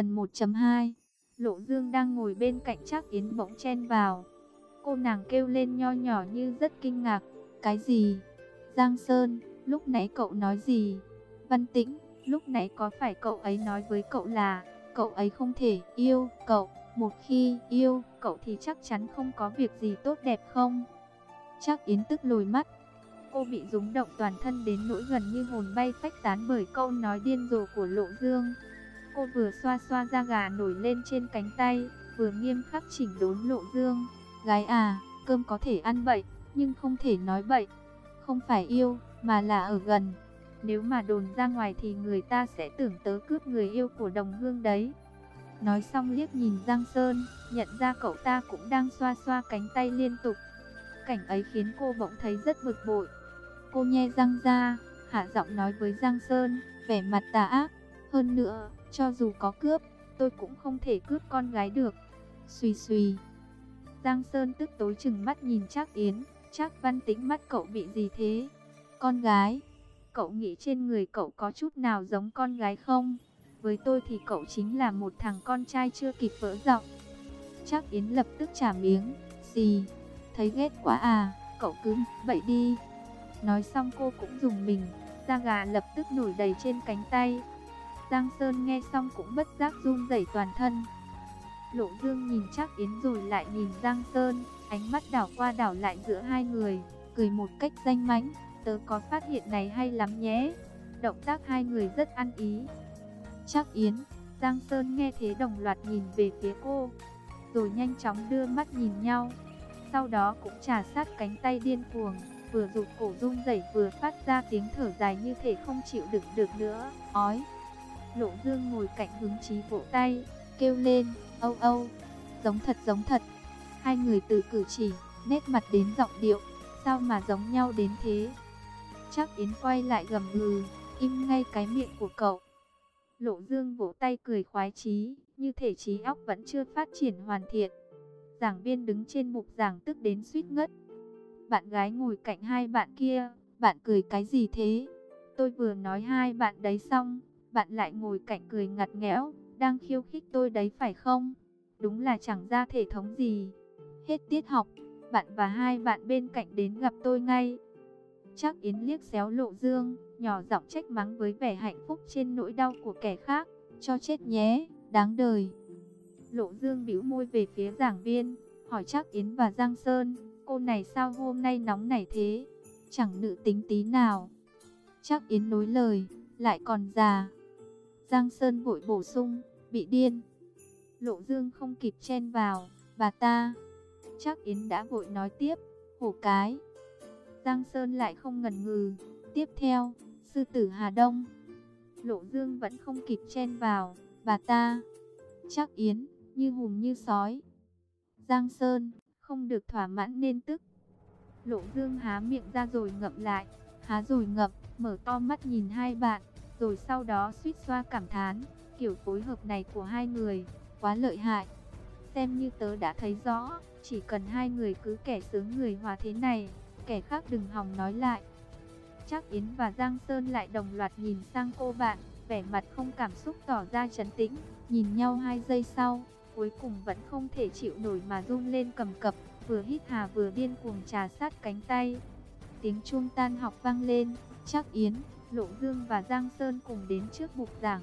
Phần 1.2 Lộ Dương đang ngồi bên cạnh Trác Yến bỗng chen vào. Cô nàng kêu lên nho nhỏ như rất kinh ngạc. Cái gì? Giang Sơn, lúc nãy cậu nói gì? Văn Tĩnh, lúc nãy có phải cậu ấy nói với cậu là cậu ấy không thể yêu cậu? Một khi yêu cậu thì chắc chắn không có việc gì tốt đẹp không? Trác Yến tức lùi mắt. Cô bị rúng động toàn thân đến nỗi gần như hồn bay phách tán bởi câu nói điên rồ của Lộ Dương. Cô vừa xoa xoa da gà nổi lên trên cánh tay, vừa nghiêm khắc chỉnh đốn Lộ Dương. Gái à, cơm có thể ăn bậy, nhưng không thể nói bậy. Không phải yêu, mà là ở gần. Nếu mà đồn ra ngoài thì người ta sẽ tưởng tớ cướp người yêu của đồng hương đấy. Nói xong liếc nhìn Giang Sơn, nhận ra cậu ta cũng đang xoa xoa cánh tay liên tục. Cảnh ấy khiến cô bỗng thấy rất bực bội. Cô nhe răng ra, hạ giọng nói với Giang Sơn, vẻ mặt tà ác. Hơn nữa, cho dù có cướp, tôi cũng không thể cướp con gái được. Xùy xùy. Giang Sơn tức tối chừng mắt nhìn Trác Yến, Trác Văn Tĩnh mắt cậu bị gì thế? Con gái? Cậu nghĩ trên người cậu có chút nào giống con gái không? Với tôi thì cậu chính là một thằng con trai chưa kịp vỡ giọng. Trác Yến lập tức trả miếng, gì? Thấy ghét quá à, cậu cứ vậy đi. Nói xong cô cũng dùng mình, da gà lập tức nổi đầy trên cánh tay. Giang Sơn nghe xong cũng bất giác run rẩy toàn thân. Lộ Dương nhìn Trác Yến rồi lại nhìn Giang Sơn, ánh mắt đảo qua đảo lại giữa hai người, cười một cách danh mãnh, tớ có phát hiện này hay lắm nhé. Động tác hai người rất ăn ý. Trác Yến, Giang Sơn nghe thế đồng loạt nhìn về phía cô, rồi nhanh chóng đưa mắt nhìn nhau. Sau đó cũng trà sát cánh tay điên cuồng, vừa rụt cổ run rẩy vừa phát ra tiếng thở dài như thể không chịu đựng được nữa. Ói. Lộ Dương ngồi cạnh hướng chí vỗ tay, kêu lên, âu âu, giống thật giống thật. Hai người từ cử chỉ, nét mặt đến giọng điệu, sao mà giống nhau đến thế? Chắc Yến quay lại gầm gừ, im ngay cái miệng của cậu. Lộ Dương vỗ tay cười khoái chí, như thể trí óc vẫn chưa phát triển hoàn thiện. Giảng viên đứng trên mục giảng tức đến suýt ngất. Bạn gái ngồi cạnh hai bạn kia, bạn cười cái gì thế? Tôi vừa nói hai bạn đấy xong, bạn lại ngồi cạnh cười ngặt nghẽo, đang khiêu khích tôi đấy phải không? Đúng là chẳng ra thể thống gì. Hết tiết học, bạn và hai bạn bên cạnh đến gặp tôi ngay. Chắc Yến liếc xéo lộ dương, nhỏ giọng trách mắng với vẻ hạnh phúc trên nỗi đau của kẻ khác. Cho chết nhé, đáng đời. Lộ dương bĩu môi về phía giảng viên, hỏi chắc Yến và Giang Sơn, cô này sao hôm nay nóng nảy thế? Chẳng nữ tính tí nào. Chắc Yến nối lời, lại còn già. Giang Sơn vội bổ sung, bị điên. Lộ Dương không kịp chen vào, bà ta. Chắc Yến đã vội nói tiếp, hổ cái. Giang Sơn lại không ngần ngừ. Tiếp theo, sư tử Hà Đông. Lộ Dương vẫn không kịp chen vào, bà ta. Chắc Yến, như hùm như sói. Giang Sơn, không được thỏa mãn nên tức. Lộ Dương há miệng ra rồi ngậm lại, há rồi ngậm, mở to mắt nhìn hai bạn, rồi sau đó suýt xoa cảm thán, kiểu phối hợp này của hai người, quá lợi hại. Xem như tớ đã thấy rõ, chỉ cần hai người cứ kẻ sướng người hòa thế này, kẻ khác đừng hòng nói lại. Chắc Yến và Giang Sơn lại đồng loạt nhìn sang cô bạn, vẻ mặt không cảm xúc tỏ ra trấn tĩnh, nhìn nhau hai giây sau, cuối cùng vẫn không thể chịu nổi mà run lên cầm cập, vừa hít hà vừa điên cuồng trà sát cánh tay. Tiếng chuông tan học vang lên, chắc Yến, Lộ Dương và Giang Sơn cùng đến trước bục giảng.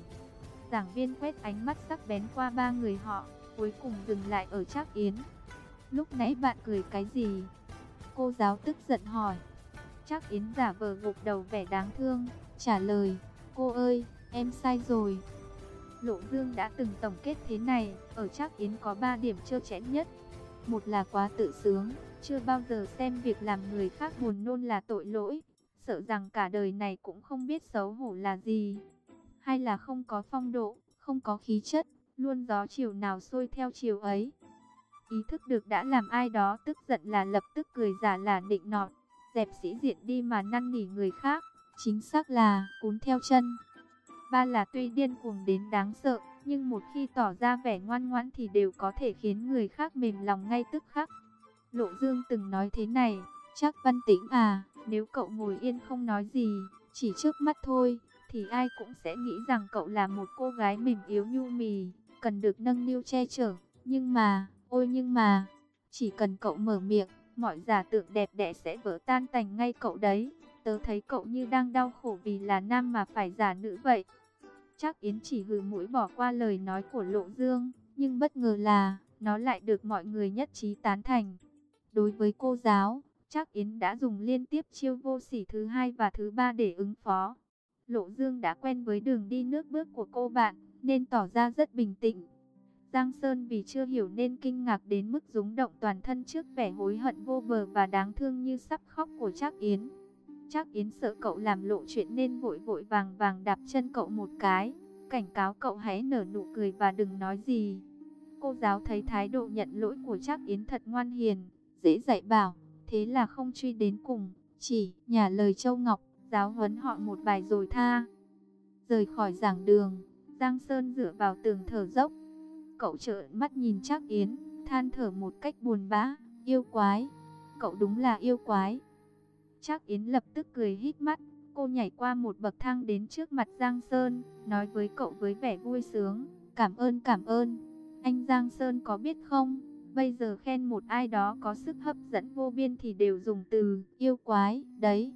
Giảng viên quét ánh mắt sắc bén qua ba người họ, cuối cùng dừng lại ở Trác Yến. Lúc nãy bạn cười cái gì? Cô giáo tức giận hỏi. Trác Yến giả vờ gục đầu vẻ đáng thương, trả lời, cô ơi, em sai rồi. Lộ Dương đã từng tổng kết thế này, ở Trác Yến có 3 điểm trơ chẽn nhất. Một là quá tự sướng, chưa bao giờ xem việc làm người khác buồn nôn là tội lỗi, sợ rằng cả đời này cũng không biết xấu hổ là gì. Hay là không có phong độ, không có khí chất, luôn gió chiều nào sôi theo chiều ấy. Ý thức được đã làm ai đó tức giận là lập tức cười giả là định nọt, dẹp sĩ diện đi mà năn nỉ người khác, chính xác là cún theo chân. Ba là tuy điên cuồng đến đáng sợ, nhưng một khi tỏ ra vẻ ngoan ngoãn thì đều có thể khiến người khác mềm lòng ngay tức khắc. Lộ Dương từng nói thế này, chắc văn tĩnh à, nếu cậu ngồi yên không nói gì, chỉ trước mắt thôi, thì ai cũng sẽ nghĩ rằng cậu là một cô gái mềm yếu nhu mì. cần được nâng niu che chở. Nhưng mà, ôi nhưng mà, chỉ cần cậu mở miệng, mọi giả tượng đẹp đẽ sẽ vỡ tan tành ngay cậu đấy. Tớ thấy cậu như đang đau khổ vì là nam mà phải giả nữ vậy. Chắc Yến chỉ hừ mũi bỏ qua lời nói của Lộ Dương, nhưng bất ngờ là, nó lại được mọi người nhất trí tán thành. Đối với cô giáo, chắc Yến đã dùng liên tiếp chiêu vô sỉ thứ hai và thứ ba để ứng phó. Lộ Dương đã quen với đường đi nước bước của cô bạn, nên tỏ ra rất bình tĩnh. Giang Sơn vì chưa hiểu nên kinh ngạc đến mức rúng động toàn thân trước vẻ hối hận vô bờ và đáng thương như sắp khóc của Trác Yến. Trác Yến sợ cậu làm lộ chuyện nên vội vội vàng vàng đạp chân cậu một cái, cảnh cáo cậu hãy nở nụ cười và đừng nói gì. Cô giáo thấy thái độ nhận lỗi của Trác Yến thật ngoan hiền, dễ dạy bảo, thế là không truy đến cùng, chỉ nhà lời Châu Ngọc, giáo huấn họ một bài rồi tha. Rời khỏi giảng đường, Giang Sơn dựa vào tường thở dốc. Cậu trợn mắt nhìn Trác Yến, than thở một cách buồn bã, yêu quái. Cậu đúng là yêu quái. Trác Yến lập tức cười hít mắt, cô nhảy qua một bậc thang đến trước mặt Giang Sơn, nói với cậu với vẻ vui sướng, cảm ơn cảm ơn. Anh Giang Sơn có biết không, bây giờ khen một ai đó có sức hấp dẫn vô biên thì đều dùng từ yêu quái, đấy.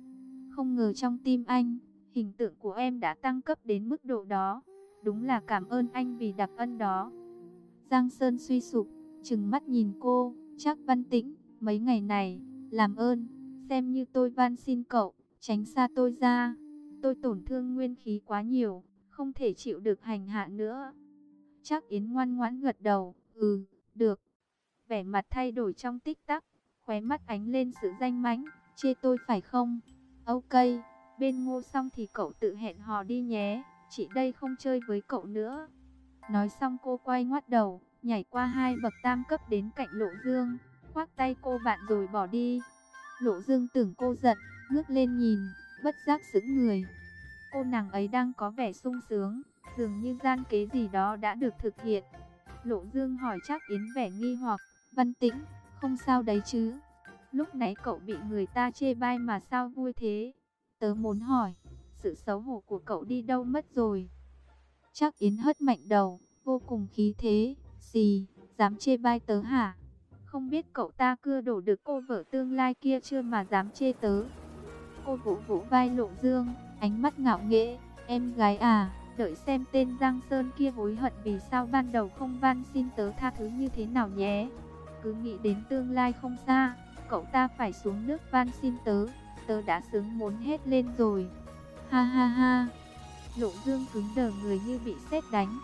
Không ngờ trong tim anh, hình tượng của em đã tăng cấp đến mức độ đó. Đúng là cảm ơn anh vì đặc ân đó. Giang Sơn suy sụp, chừng mắt nhìn cô, chắc văn tĩnh, mấy ngày này, làm ơn, xem như tôi van xin cậu, tránh xa tôi ra. Tôi tổn thương nguyên khí quá nhiều, không thể chịu được hành hạ nữa. Chắc Yến ngoan ngoãn gật đầu, ừ, được. Vẻ mặt thay đổi trong tích tắc, khóe mắt ánh lên sự danh mãnh, chê tôi phải không? Ok, bên ngô xong thì cậu tự hẹn hò đi nhé, chị đây không chơi với cậu nữa. Nói xong cô quay ngoắt đầu, nhảy qua hai bậc tam cấp đến cạnh Lộ Dương, khoác tay cô bạn rồi bỏ đi. Lộ Dương tưởng cô giận, ngước lên nhìn, bất giác sững người. Cô nàng ấy đang có vẻ sung sướng, dường như gian kế gì đó đã được thực hiện. Lộ Dương hỏi chắc Yến vẻ nghi hoặc, văn tĩnh, không sao đấy chứ. Lúc nãy cậu bị người ta chê bai mà sao vui thế? Tớ muốn hỏi, sự xấu hổ của cậu đi đâu mất rồi? Chắc Yến hất mạnh đầu, vô cùng khí thế, gì, dám chê bai tớ hả? Không biết cậu ta cưa đổ được cô vợ tương lai kia chưa mà dám chê tớ. Cô vũ vũ vai lộ dương, ánh mắt ngạo nghễ, em gái à, đợi xem tên Giang Sơn kia hối hận vì sao ban đầu không van xin tớ tha thứ như thế nào nhé. Cứ nghĩ đến tương lai không xa, cậu ta phải xuống nước van xin tớ, tớ đã sướng muốn hết lên rồi. Ha ha ha, lộ dương cứng đờ người như bị sét đánh.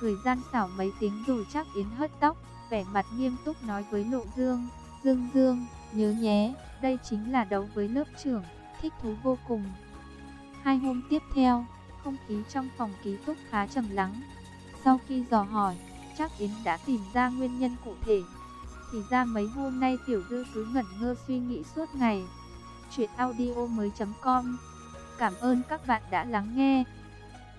Cười gian xảo mấy tiếng rồi chắc Yến hất tóc, vẻ mặt nghiêm túc nói với Lộ Dương, Dương Dương, nhớ nhé, đây chính là đấu với lớp trưởng, thích thú vô cùng. Hai hôm tiếp theo, không khí trong phòng ký túc khá trầm lắng. Sau khi dò hỏi, chắc Yến đã tìm ra nguyên nhân cụ thể. Thì ra mấy hôm nay Tiểu Dư cứ ngẩn ngơ suy nghĩ suốt ngày. Chuyện audio mới.com Cảm ơn các bạn đã lắng nghe.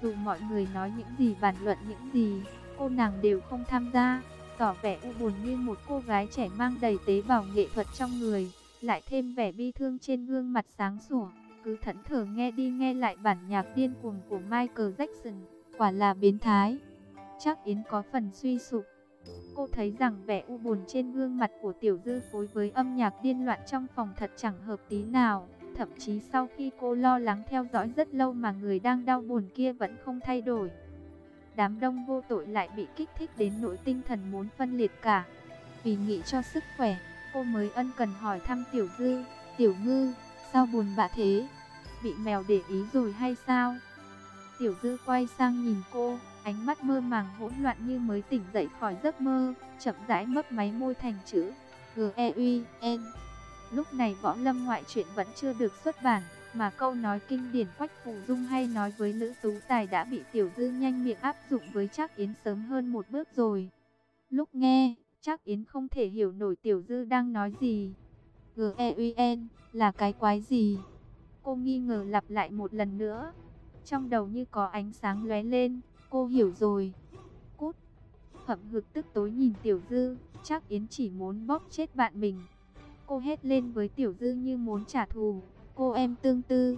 Dù mọi người nói những gì bàn luận những gì, cô nàng đều không tham gia tỏ vẻ u buồn như một cô gái trẻ mang đầy tế bào nghệ thuật trong người, lại thêm vẻ bi thương trên gương mặt sáng sủa, cứ thẫn thờ nghe đi nghe lại bản nhạc điên cuồng của Michael Jackson, quả là biến thái. Chắc Yến có phần suy sụp. Cô thấy rằng vẻ u buồn trên gương mặt của Tiểu Dư phối với âm nhạc điên loạn trong phòng thật chẳng hợp tí nào. Thậm chí sau khi cô lo lắng theo dõi rất lâu mà người đang đau buồn kia vẫn không thay đổi đám đông vô tội lại bị kích thích đến nỗi tinh thần muốn phân liệt cả. Vì nghĩ cho sức khỏe, cô mới ân cần hỏi thăm Tiểu Dư, Tiểu Ngư, sao buồn bã thế? Bị mèo để ý rồi hay sao? Tiểu Dư quay sang nhìn cô, ánh mắt mơ màng hỗn loạn như mới tỉnh dậy khỏi giấc mơ, chậm rãi mấp máy môi thành chữ G-E-U-N. Lúc này võ lâm ngoại truyện vẫn chưa được xuất bản. Mà câu nói kinh điển Quách Phù Dung hay nói với Lữ Tú Tài đã bị Tiểu Dư nhanh miệng áp dụng với Trác Yến sớm hơn một bước rồi. Lúc nghe, Trác Yến không thể hiểu nổi Tiểu Dư đang nói gì. G-E-U-N là cái quái gì? Cô nghi ngờ lặp lại một lần nữa. Trong đầu như có ánh sáng lóe lên, cô hiểu rồi. Cút. Hậm hực tức tối nhìn Tiểu Dư, chắc Yến chỉ muốn bóp chết bạn mình. Cô hét lên với Tiểu Dư như muốn trả thù cô em tương tư.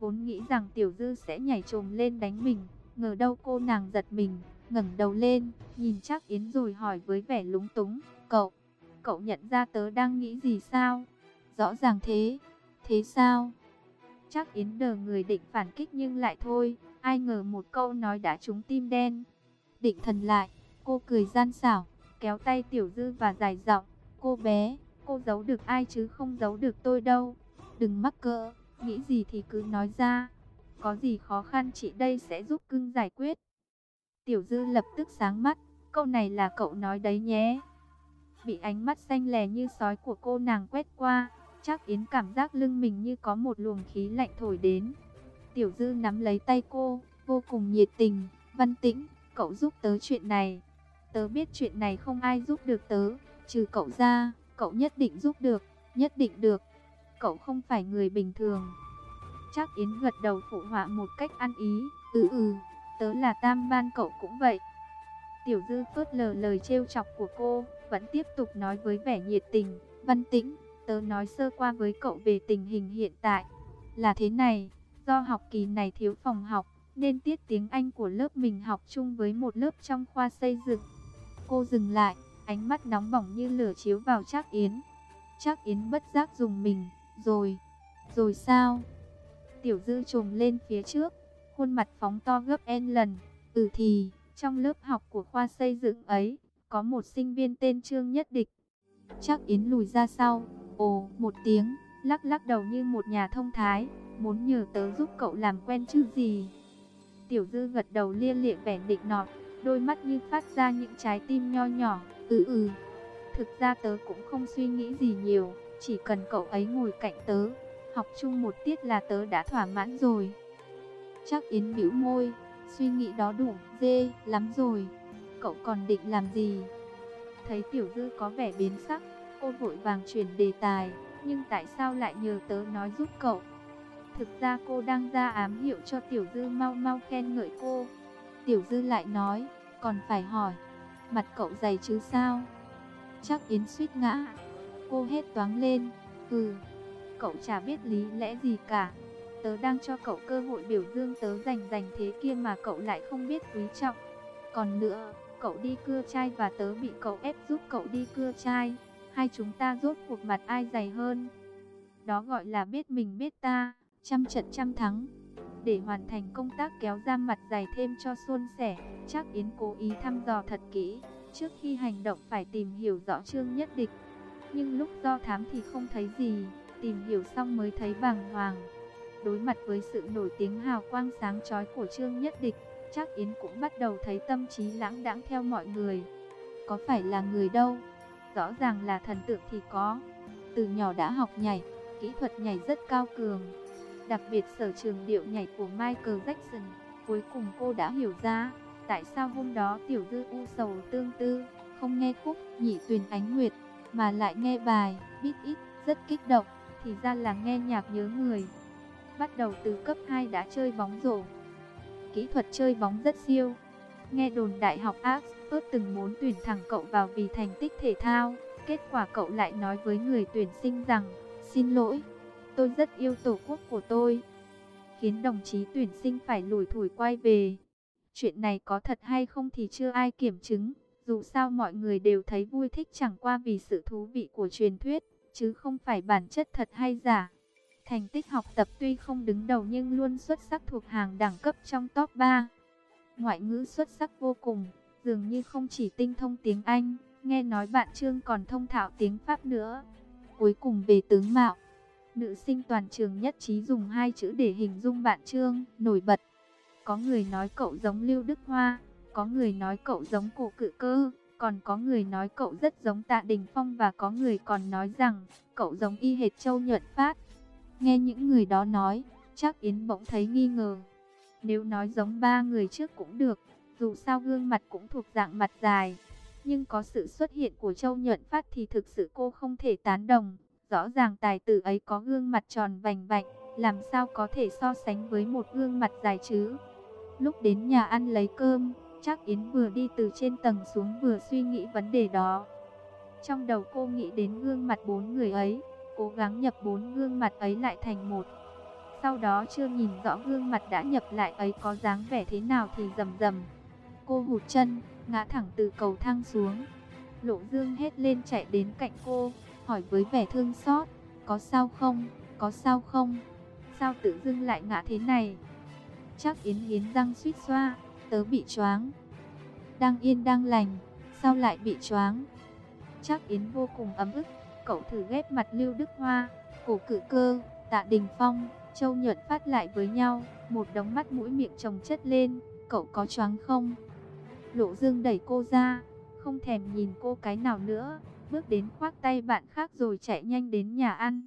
Vốn nghĩ rằng Tiểu Dư sẽ nhảy trồm lên đánh mình, ngờ đâu cô nàng giật mình, ngẩng đầu lên, nhìn chắc Yến rồi hỏi với vẻ lúng túng, cậu, cậu nhận ra tớ đang nghĩ gì sao? Rõ ràng thế, thế sao? Chắc Yến đờ người định phản kích nhưng lại thôi, ai ngờ một câu nói đã trúng tim đen. Định thần lại, cô cười gian xảo, kéo tay Tiểu Dư và dài giọng, cô bé, cô giấu được ai chứ không giấu được tôi đâu. Đừng mắc cỡ, nghĩ gì thì cứ nói ra. Có gì khó khăn chị đây sẽ giúp cưng giải quyết. Tiểu Dư lập tức sáng mắt, câu này là cậu nói đấy nhé. Bị ánh mắt xanh lè như sói của cô nàng quét qua, chắc Yến cảm giác lưng mình như có một luồng khí lạnh thổi đến. Tiểu Dư nắm lấy tay cô, vô cùng nhiệt tình, văn tĩnh, cậu giúp tớ chuyện này. Tớ biết chuyện này không ai giúp được tớ, trừ cậu ra, cậu nhất định giúp được, nhất định được. Cậu không phải người bình thường. Chắc Yến gật đầu phụ họa một cách ăn ý, ừ ừ, tớ là tam ban cậu cũng vậy. Tiểu Dư phớt lờ lời trêu chọc của cô, vẫn tiếp tục nói với vẻ nhiệt tình, văn tĩnh, tớ nói sơ qua với cậu về tình hình hiện tại. Là thế này, do học kỳ này thiếu phòng học, nên tiết tiếng Anh của lớp mình học chung với một lớp trong khoa xây dựng. Cô dừng lại, ánh mắt nóng bỏng như lửa chiếu vào Trác Yến. Trác Yến bất giác dùng mình, rồi, rồi sao? Tiểu Dư trồm lên phía trước, khuôn mặt phóng to gấp n lần. Ừ thì, trong lớp học của khoa xây dựng ấy, có một sinh viên tên Trương Nhất Địch. Trác Yến lùi ra sau, ồ, một tiếng, lắc lắc đầu như một nhà thông thái, muốn nhờ tớ giúp cậu làm quen chứ gì. Tiểu Dư gật đầu lia lịa vẻ định nọt, đôi mắt như phát ra những trái tim nho nhỏ, ừ ừ. Thực ra tớ cũng không suy nghĩ gì nhiều, chỉ cần cậu ấy ngồi cạnh tớ, học chung một tiết là tớ đã thỏa mãn rồi. Chắc Yến bĩu môi, suy nghĩ đó đủ dê lắm rồi, cậu còn định làm gì? Thấy Tiểu Dư có vẻ biến sắc, cô vội vàng chuyển đề tài, nhưng tại sao lại nhờ tớ nói giúp cậu? Thực ra cô đang ra ám hiệu cho Tiểu Dư mau mau khen ngợi cô. Tiểu Dư lại nói, còn phải hỏi, mặt cậu dày chứ sao? Chắc Yến suýt ngã. Cô hết toáng lên, ừ, cậu chả biết lý lẽ gì cả. Tớ đang cho cậu cơ hội biểu dương tớ dành dành thế kia mà cậu lại không biết quý trọng. Còn nữa, cậu đi cưa trai và tớ bị cậu ép giúp cậu đi cưa trai. Hai chúng ta rốt cuộc mặt ai dày hơn. Đó gọi là biết mình biết ta trăm trận trăm thắng. Để hoàn thành công tác kéo ra mặt dài thêm cho xuân sẻ, chắc Yến cố ý thăm dò thật kỹ, trước khi hành động phải tìm hiểu rõ chương nhất địch. Nhưng lúc do thám thì không thấy gì, tìm hiểu xong mới thấy bàng hoàng. Đối mặt với sự nổi tiếng hào quang sáng chói của trương nhất địch, chắc Yến cũng bắt đầu thấy tâm trí lãng đãng theo mọi người. Có phải là người đâu? Rõ ràng là thần tượng thì có. Từ nhỏ đã học nhảy, kỹ thuật nhảy rất cao cường Đặc biệt sở trường điệu nhảy của Michael Jackson, cuối cùng cô đã hiểu ra, tại sao hôm đó tiểu dư u sầu tương tư, không nghe khúc nhị tuyền ánh nguyệt, mà lại nghe bài biết ít rất kích động, thì ra là nghe nhạc nhớ người. Bắt đầu từ cấp 2 đã chơi bóng rổ. Kỹ thuật chơi bóng rất siêu. Nghe đồn đại học Oxford từng muốn tuyển thẳng cậu vào vì thành tích thể thao. Kết quả cậu lại nói với người tuyển sinh rằng, xin lỗi, Tôi rất yêu tổ quốc của tôi. Khiến đồng chí tuyển sinh phải lủi thủi quay về. Chuyện này có thật hay không thì chưa ai kiểm chứng. Dù sao mọi người đều thấy vui thích chẳng qua vì sự thú vị của truyền thuyết, chứ không phải bản chất thật hay giả. Thành tích học tập tuy không đứng đầu nhưng luôn xuất sắc thuộc hàng đẳng cấp trong top 3. Ngoại ngữ xuất sắc vô cùng, dường như không chỉ tinh thông tiếng Anh, nghe nói bạn Trương còn thông thạo tiếng Pháp nữa. Cuối cùng về tướng mạo, Nữ sinh toàn trường nhất trí dùng hai chữ để hình dung bạn Trương, nổi bật. Có người nói cậu giống Lưu Đức Hoa, có người nói cậu giống cổ cự cơ, còn có người nói cậu rất giống Tạ Đình Phong và có người còn nói rằng cậu giống y hệt Châu Nhuận Phát. Nghe những người đó nói, chắc Yến bỗng thấy nghi ngờ. Nếu nói giống ba người trước cũng được, dù sao gương mặt cũng thuộc dạng mặt dài. Nhưng có sự xuất hiện của Châu Nhuận Phát thì thực sự cô không thể tán đồng. Rõ ràng tài tử ấy có gương mặt tròn vành vạnh, làm sao có thể so sánh với một gương mặt dài chứ? Lúc đến nhà ăn lấy cơm, chắc Yến vừa đi từ trên tầng xuống vừa suy nghĩ vấn đề đó. Trong đầu cô nghĩ đến gương mặt bốn người ấy, cố gắng nhập bốn gương mặt ấy lại thành một. Sau đó chưa nhìn rõ gương mặt đã nhập lại ấy có dáng vẻ thế nào thì rầm rầm. Cô hụt chân, ngã thẳng từ cầu thang xuống. Lộ Dương hết lên chạy đến cạnh cô, hỏi với vẻ thương xót, có sao không, có sao không, sao tự dưng lại ngã thế này. Chắc Yến yến răng suýt xoa, tớ bị choáng. Đang yên đang lành, sao lại bị choáng? Chắc Yến vô cùng ấm ức, cậu thử ghép mặt Lưu Đức Hoa, cổ cử cơ, tạ Đình Phong, Châu Nhuận phát lại với nhau, một đống mắt mũi miệng chồng chất lên, cậu có choáng không? Lộ Dương đẩy cô ra, không thèm nhìn cô cái nào nữa, bước đến khoác tay bạn khác rồi chạy nhanh đến nhà ăn.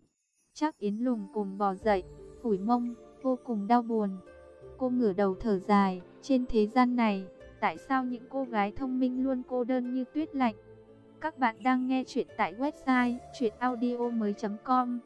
Chắc Yến lùng cùng bò dậy, phủi mông, vô cùng đau buồn. Cô ngửa đầu thở dài, trên thế gian này, tại sao những cô gái thông minh luôn cô đơn như tuyết lạnh? Các bạn đang nghe chuyện tại website chuyenaudio.com